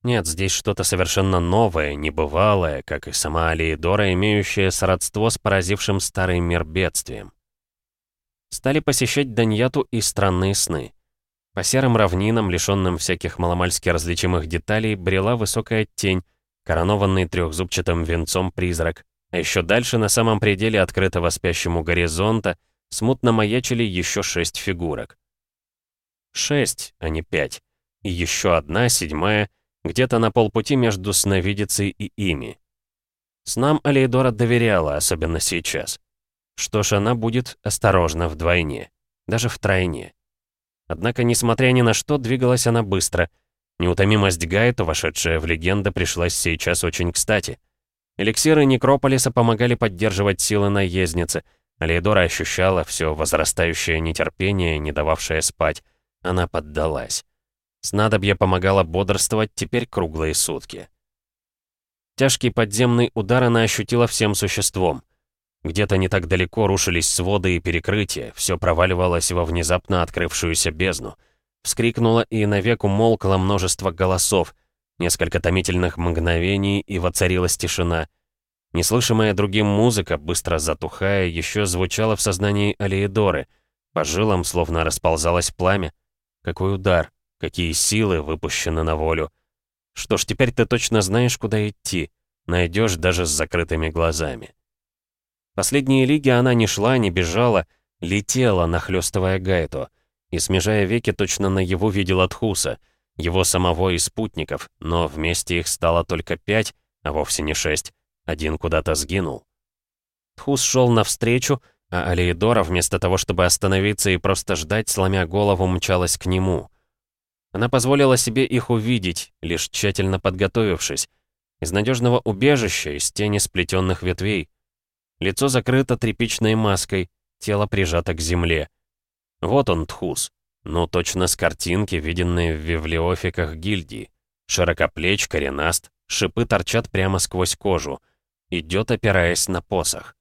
Нет, здесь что-то совершенно новое, небывалое, как и сама Алиедора, имеющая сродство с поразившим старый мир бедствием. Стали посещать Даньяту и странные сны. По серым равнинам, лишенным всяких маломальски различимых деталей, брела высокая тень, коронованный трехзубчатым венцом призрак, а еще дальше, на самом пределе открытого спящему горизонта, смутно маячили еще шесть фигурок. Шесть, а не пять. И еще одна, седьмая, где-то на полпути между сновидицей и ими. Снам Алейдора доверяла, особенно сейчас. Что ж, она будет осторожна вдвойне, даже втройне. Однако, несмотря ни на что, двигалась она быстро. Неутомимость Гайта, вошедшая в легенду, пришлась сейчас очень кстати — Эликсиры Некрополиса помогали поддерживать силы наездницы. Алейдора ощущала все возрастающее нетерпение, не дававшее спать. Она поддалась. Снадобье помогало бодрствовать теперь круглые сутки. Тяжкий подземный удар она ощутила всем существом. Где-то не так далеко рушились своды и перекрытия, все проваливалось во внезапно открывшуюся бездну. Вскрикнуло и навек умолкло множество голосов — Несколько томительных мгновений, и воцарилась тишина. Неслышимая другим музыка, быстро затухая, еще звучала в сознании Алиедоры. По жилам словно расползалось пламя. Какой удар, какие силы выпущены на волю. Что ж, теперь ты точно знаешь, куда идти. Найдешь даже с закрытыми глазами. Последние лиги она не шла, не бежала, летела, нахлёстывая Гайту. И, смежая веки, точно на его видела Тхуса — его самого и спутников, но вместе их стало только пять, а вовсе не шесть. Один куда-то сгинул. Тхус шел навстречу, а Алиедора, вместо того, чтобы остановиться и просто ждать, сломя голову, мчалась к нему. Она позволила себе их увидеть, лишь тщательно подготовившись. Из надежного убежища, из тени сплетенных ветвей. Лицо закрыто тряпичной маской, тело прижато к земле. Вот он, Тхус. Ну, точно с картинки, виденные в вивлеофиках гильдии. Широкоплеч, коренаст, шипы торчат прямо сквозь кожу. Идет, опираясь на посох.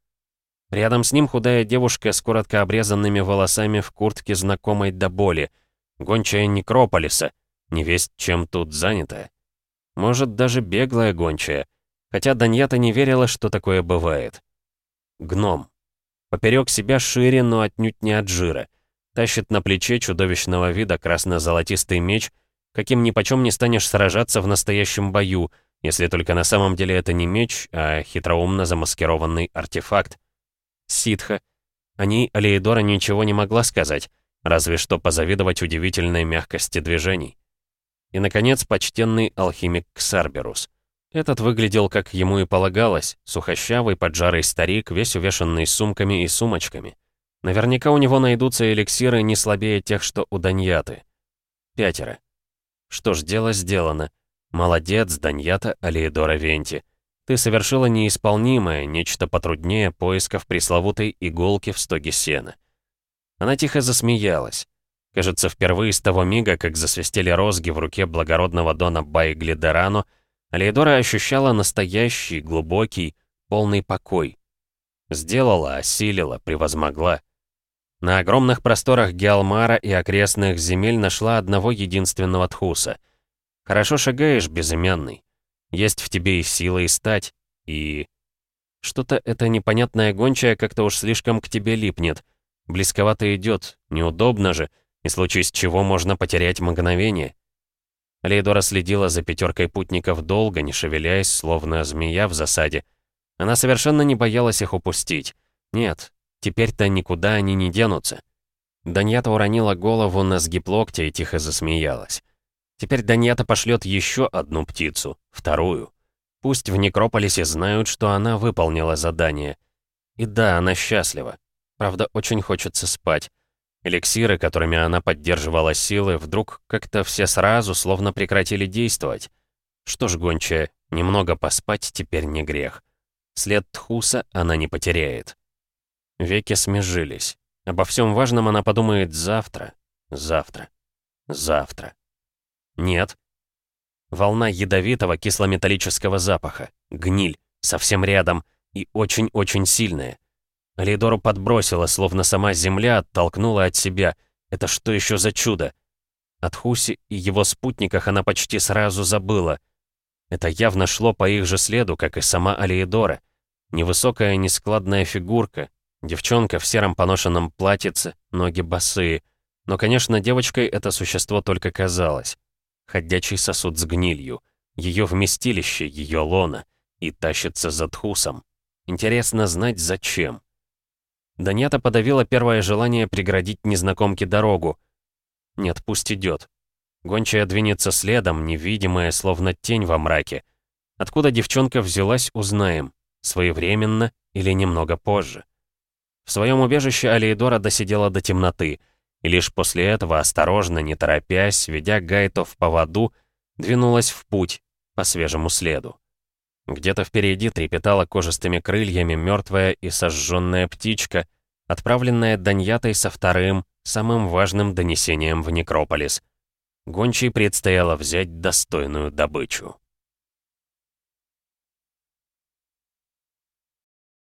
Рядом с ним худая девушка с коротко обрезанными волосами в куртке, знакомой до боли. Гончая Некрополиса. Не весть, чем тут занята. Может, даже беглая гончая. Хотя Даньята не верила, что такое бывает. Гном. Поперек себя шире, но отнюдь не от жира. Тащит на плече чудовищного вида красно-золотистый меч, каким ни почем не станешь сражаться в настоящем бою, если только на самом деле это не меч, а хитроумно замаскированный артефакт. Ситха. О ней Алеидора ничего не могла сказать, разве что позавидовать удивительной мягкости движений. И, наконец, почтенный алхимик Ксарберус. Этот выглядел, как ему и полагалось, сухощавый, поджарый старик, весь увешанный сумками и сумочками. Наверняка у него найдутся эликсиры не слабее тех, что у Даньяты. Пятеро. Что ж, дело сделано. Молодец, Даньята Алиедора Венти. Ты совершила неисполнимое, нечто потруднее поисков пресловутой иголки в стоге сена. Она тихо засмеялась. Кажется, впервые с того мига, как засвистели розги в руке благородного Дона Байглидерано, Алиедора ощущала настоящий, глубокий, полный покой. Сделала, осилила, превозмогла. На огромных просторах Геалмара и окрестных земель нашла одного единственного Тхуса. Хорошо шагаешь, безымянный. Есть в тебе и сила, и стать, и... Что-то это непонятное гончая как-то уж слишком к тебе липнет. Близковато идет, неудобно же, и случись чего можно потерять мгновение. Лейдора следила за пятеркой путников долго, не шевеляясь, словно змея в засаде. Она совершенно не боялась их упустить. Нет, теперь-то никуда они не денутся. Даньята уронила голову на сгиб локтя и тихо засмеялась. Теперь Даньята пошлет еще одну птицу, вторую. Пусть в Некрополисе знают, что она выполнила задание. И да, она счастлива. Правда, очень хочется спать. Эликсиры, которыми она поддерживала силы, вдруг как-то все сразу словно прекратили действовать. Что ж, гончая, немного поспать теперь не грех. След Тхуса она не потеряет. Веки смежились. Обо всем важном она подумает завтра, завтра, завтра. Нет. Волна ядовитого кислометаллического запаха. Гниль. Совсем рядом. И очень-очень сильная. Алидору подбросила, словно сама земля оттолкнула от себя. Это что еще за чудо? От Хуси и его спутниках она почти сразу забыла. Это явно шло по их же следу, как и сама Алиедора. Невысокая, нескладная фигурка, девчонка в сером поношенном платьице, ноги босые. Но, конечно, девочкой это существо только казалось ходячий сосуд с гнилью, ее вместилище, ее лона, и тащится за тхусом. Интересно знать, зачем. Данята подавила первое желание преградить незнакомке дорогу. Нет, пусть идет. Гончая двинется следом, невидимая, словно тень во мраке. Откуда девчонка взялась, узнаем. Своевременно или немного позже. В своем убежище Алиедора досидела до темноты — и лишь после этого, осторожно, не торопясь, ведя Гайто в поводу, двинулась в путь по свежему следу. Где-то впереди трепетала кожистыми крыльями мертвая и сожженная птичка, отправленная Даньятой со вторым, самым важным донесением в Некрополис. Гончей предстояло взять достойную добычу.